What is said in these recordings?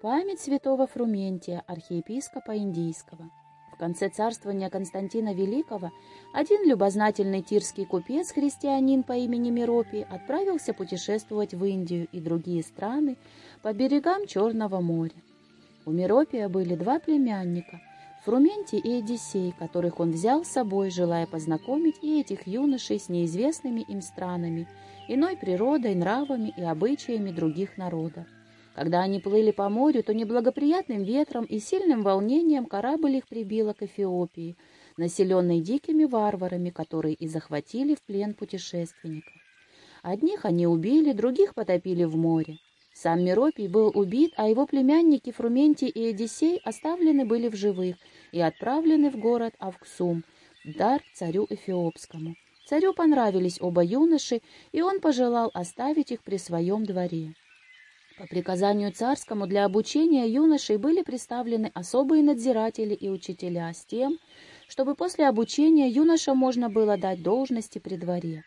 Память святого Фрументия, архиепископа Индийского. В конце царствования Константина Великого один любознательный тирский купец-христианин по имени Миропий отправился путешествовать в Индию и другие страны по берегам Черного моря. У Миропия были два племянника – Фрументий и Одиссей, которых он взял с собой, желая познакомить и этих юношей с неизвестными им странами, иной природой, нравами и обычаями других народов. Когда они плыли по морю, то неблагоприятным ветром и сильным волнением корабль их прибило к Эфиопии, населенной дикими варварами, которые и захватили в плен путешественников. Одних они убили, других потопили в море. Сам Миропий был убит, а его племянники Фрументий и Одиссей оставлены были в живых и отправлены в город Авксум, дар царю Эфиопскому. Царю понравились оба юноши, и он пожелал оставить их при своем дворе. По приказанию царскому для обучения юношей были представлены особые надзиратели и учителя с тем, чтобы после обучения юношам можно было дать должности при дворе.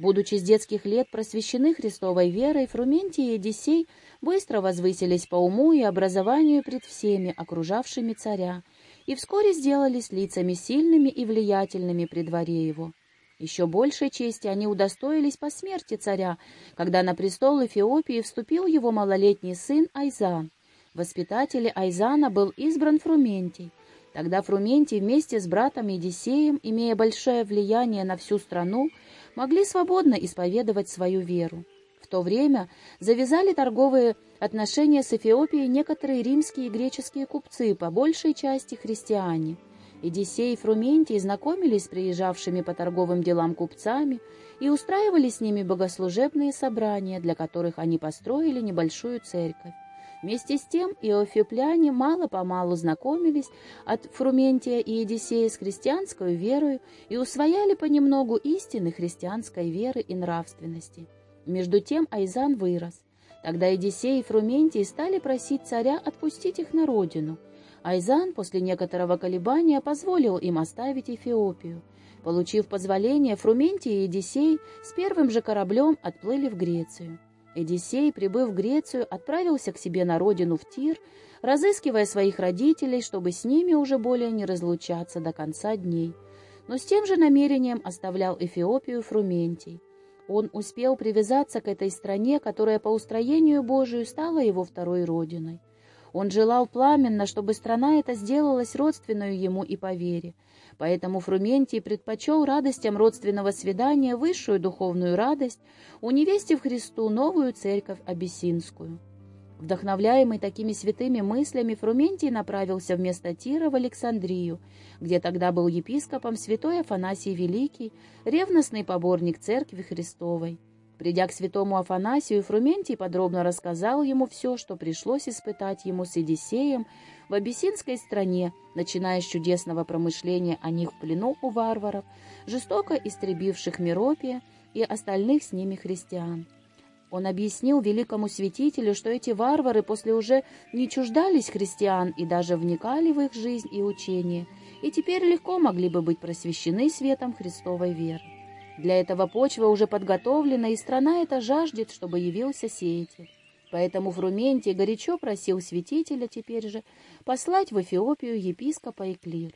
Будучи с детских лет просвещены Христовой верой, Фрументий и Одиссей быстро возвысились по уму и образованию пред всеми окружавшими царя, и вскоре сделались лицами сильными и влиятельными при дворе его. Еще большей чести они удостоились по смерти царя, когда на престол Эфиопии вступил его малолетний сын Айзан. Воспитателем Айзана был избран Фрументий. Тогда Фрументий вместе с братом Едисеем, имея большое влияние на всю страну, могли свободно исповедовать свою веру. В то время завязали торговые отношения с Эфиопией некоторые римские и греческие купцы, по большей части христиане – Едисей и Фрументий знакомились с приезжавшими по торговым делам купцами и устраивали с ними богослужебные собрания, для которых они построили небольшую церковь. Вместе с тем иофипляне мало-помалу знакомились от Фрументия и Едисея с христианской верою и усвояли понемногу истины христианской веры и нравственности. Между тем Айзан вырос. Тогда Едисей и Фрументий стали просить царя отпустить их на родину – Айзан после некоторого колебания позволил им оставить Эфиопию. Получив позволение, Фрументий и Эдисей с первым же кораблем отплыли в Грецию. Эдисей, прибыв в Грецию, отправился к себе на родину в Тир, разыскивая своих родителей, чтобы с ними уже более не разлучаться до конца дней. Но с тем же намерением оставлял Эфиопию Фрументий. Он успел привязаться к этой стране, которая по устроению Божию стала его второй родиной. Он желал пламенно, чтобы страна эта сделалась родственную ему и по вере. Поэтому Фрументий предпочел радостям родственного свидания высшую духовную радость, уневестив Христу новую церковь Абиссинскую. Вдохновляемый такими святыми мыслями, Фрументий направился вместо Тира в Александрию, где тогда был епископом святой Афанасий Великий, ревностный поборник Церкви Христовой. Придя к святому Афанасию, Фрументий подробно рассказал ему все, что пришлось испытать ему с Едисеем в абиссинской стране, начиная с чудесного промышления о них в плену у варваров, жестоко истребивших Миропия и остальных с ними христиан. Он объяснил великому святителю, что эти варвары после уже не чуждались христиан и даже вникали в их жизнь и учение, и теперь легко могли бы быть просвещены светом Христовой веры. Для этого почва уже подготовлена, и страна эта жаждет, чтобы явился сеятель. Поэтому Фрументий горячо просил святителя теперь же послать в Эфиопию епископа и клир.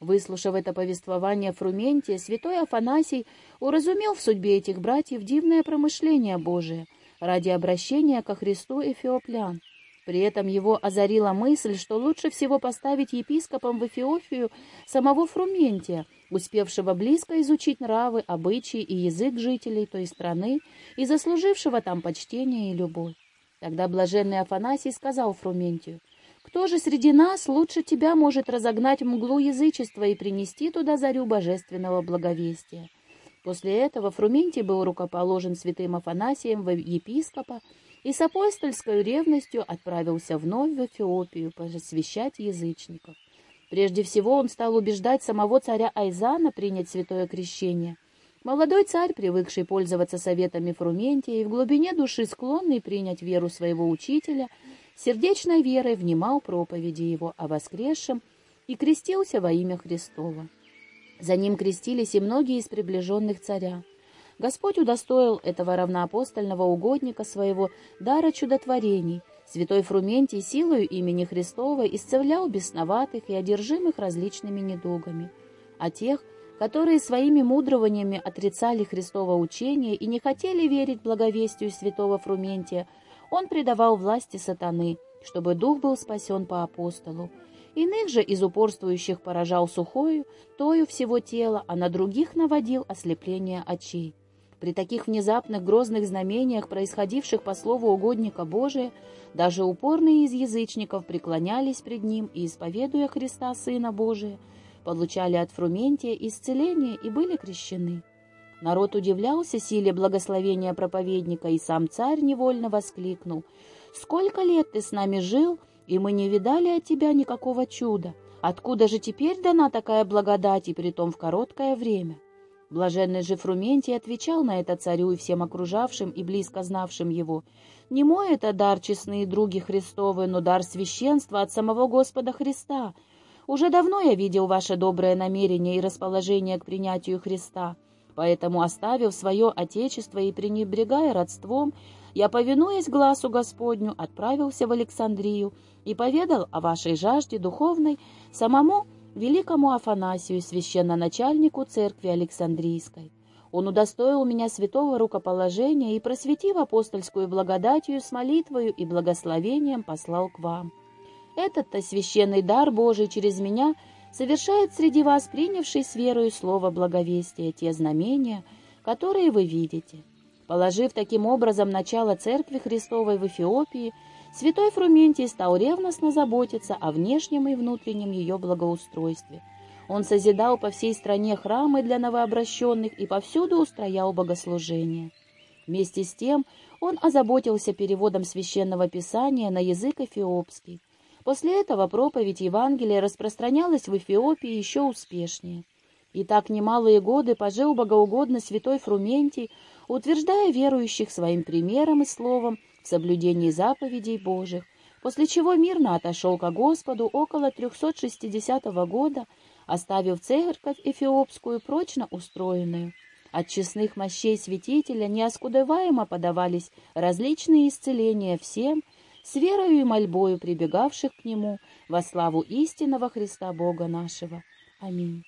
Выслушав это повествование Фрументия, святой Афанасий уразумел в судьбе этих братьев дивное промышление Божие ради обращения ко Христу эфиоплян. При этом его озарила мысль, что лучше всего поставить епископом в Эфиопию самого Фрументия, успевшего близко изучить нравы, обычаи и язык жителей той страны и заслужившего там почтение и любовь. Тогда блаженный Афанасий сказал Фрументию, «Кто же среди нас лучше тебя может разогнать мглу язычества и принести туда зарю божественного благовестия?» После этого Фрументий был рукоположен святым Афанасием в епископа и с апостольской ревностью отправился вновь в Эфиопию посвящать язычников. Прежде всего он стал убеждать самого царя Айзана принять святое крещение. Молодой царь, привыкший пользоваться советами Фрументия и в глубине души склонный принять веру своего учителя, сердечной верой внимал проповеди его о воскресшем и крестился во имя Христова. За ним крестились и многие из приближенных царя. Господь удостоил этого равноапостольного угодника своего дара чудотворений – Святой Фрументий силою имени Христова исцелял бесноватых и одержимых различными недугами, а тех, которые своими мудрованиями отрицали Христово учение и не хотели верить благовестию святого Фрументия, он предавал власти сатаны, чтобы дух был спасен по апостолу. Иных же из упорствующих поражал сухою, тою всего тела, а на других наводил ослепление очей. При таких внезапных грозных знамениях, происходивших по слову угодника Божия, даже упорные из язычников преклонялись пред ним и, исповедуя Христа Сына Божия, получали от Фрументия исцеление и были крещены. Народ удивлялся силе благословения проповедника, и сам царь невольно воскликнул. «Сколько лет ты с нами жил, и мы не видали от тебя никакого чуда? Откуда же теперь дана такая благодать, и притом в короткое время?» Блаженный же Фрументий отвечал на это царю и всем окружавшим и близко знавшим его. «Не мой это дар, честные други Христовы, но дар священства от самого Господа Христа. Уже давно я видел ваше доброе намерение и расположение к принятию Христа. Поэтому, оставив свое отечество и пренебрегая родством, я, повинуясь глазу Господню, отправился в Александрию и поведал о вашей жажде духовной самому великому Афанасию, священноначальнику церкви Александрийской. Он удостоил меня святого рукоположения и, просветив апостольскую благодатью с молитвою и благословением, послал к вам. Этот-то священный дар Божий через меня совершает среди вас принявший с верою слово благовестия те знамения, которые вы видите. Положив таким образом начало Церкви Христовой в Эфиопии, Святой Фрументий стал ревностно заботиться о внешнем и внутреннем ее благоустройстве. Он созидал по всей стране храмы для новообращенных и повсюду устроял богослужения. Вместе с тем он озаботился переводом священного писания на язык эфиопский. После этого проповедь Евангелия распространялась в Эфиопии еще успешнее. И так немалые годы пожил богоугодно святой Фрументий, утверждая верующих своим примером и словом в соблюдении заповедей Божьих, после чего мирно отошел ко Господу около 360 года, оставив церковь эфиопскую прочно устроенную. От честных мощей святителя неоскудываемо подавались различные исцеления всем, с верою и мольбою прибегавших к нему во славу истинного Христа Бога нашего. Аминь.